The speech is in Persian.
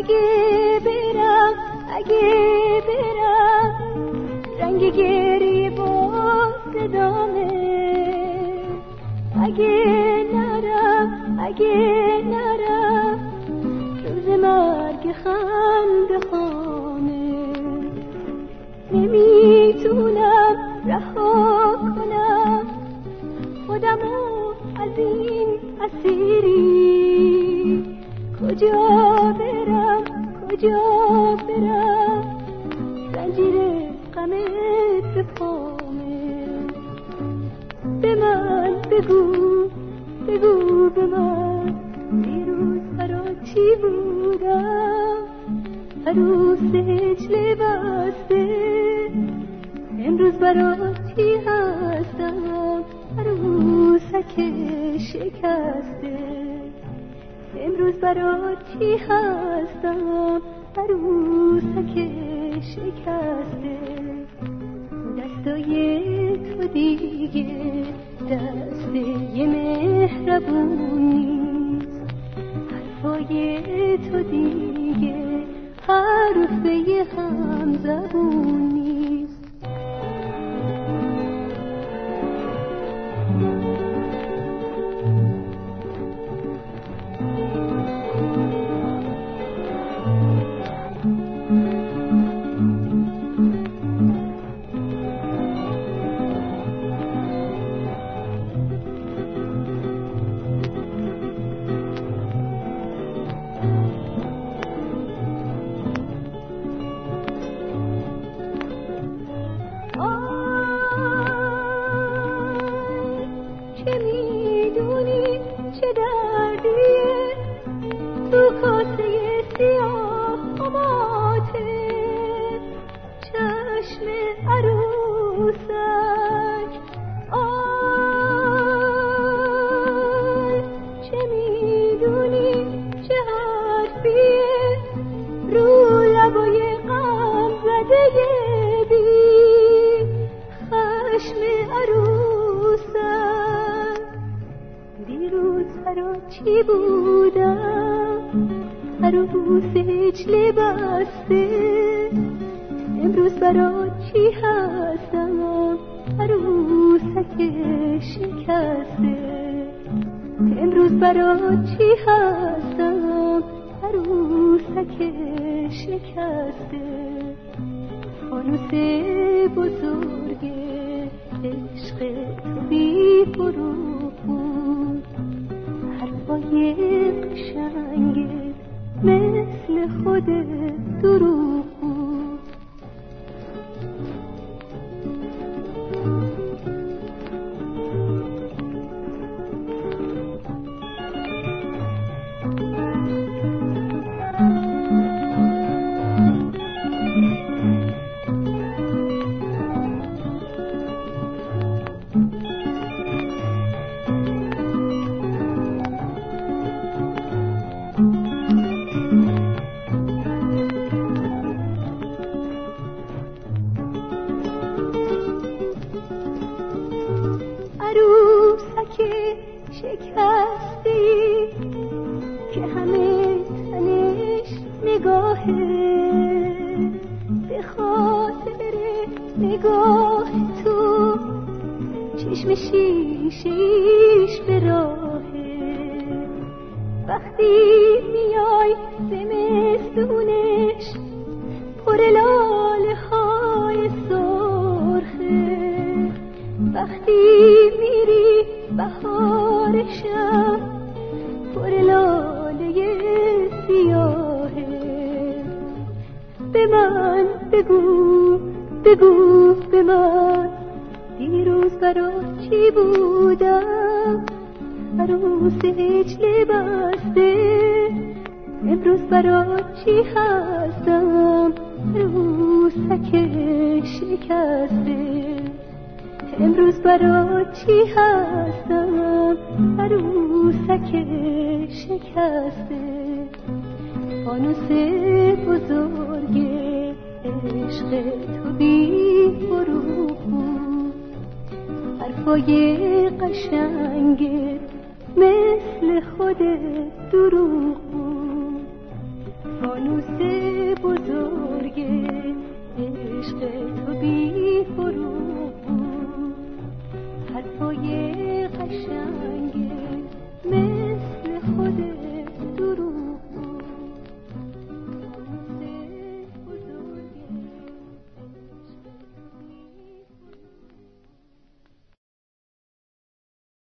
اگه برم اگه برم رنگ گری باز صدامه. اگه نرم اگه نرم روز مرگ خند خانه. پامه به من بگو بگو به من دیروز برا چی بودم؟ عروس هجله بسته امروز برا چی هستم؟ عروسک شکسته امروز برا چی هستم؟ عروسک شکسته. دستای تو دیگه دست یه مهربون نیست حرفای تو دیگه حرفه هم حرفیه رو لبای غم زده بی خشم عروسک دیروز برا چی بودم عروس هجله بسته امروز برا چی هستم عروسک شکسته. امروز برا چی هستم؟ عروسک شکسته. فانوس بزرگ عشق تو بی فروغ بود. حرفای قشنگ مثل خود دروغ. وقتی میای زمستونش پر لاله های سرخه. وقتی میری بهار شب پر لاله سیاهه. به من بگو بگو به من دیروز برا چی بودم؟ عروس هجله بسته امروز برا چی هستم؟ عروسک شکسته. امروز برا چی هستم؟ عروسک شکسته. فانوس بزرگ عشق تو بی فروغ بود. حرفای قشنگ مثل خود دروغ بود. فانوس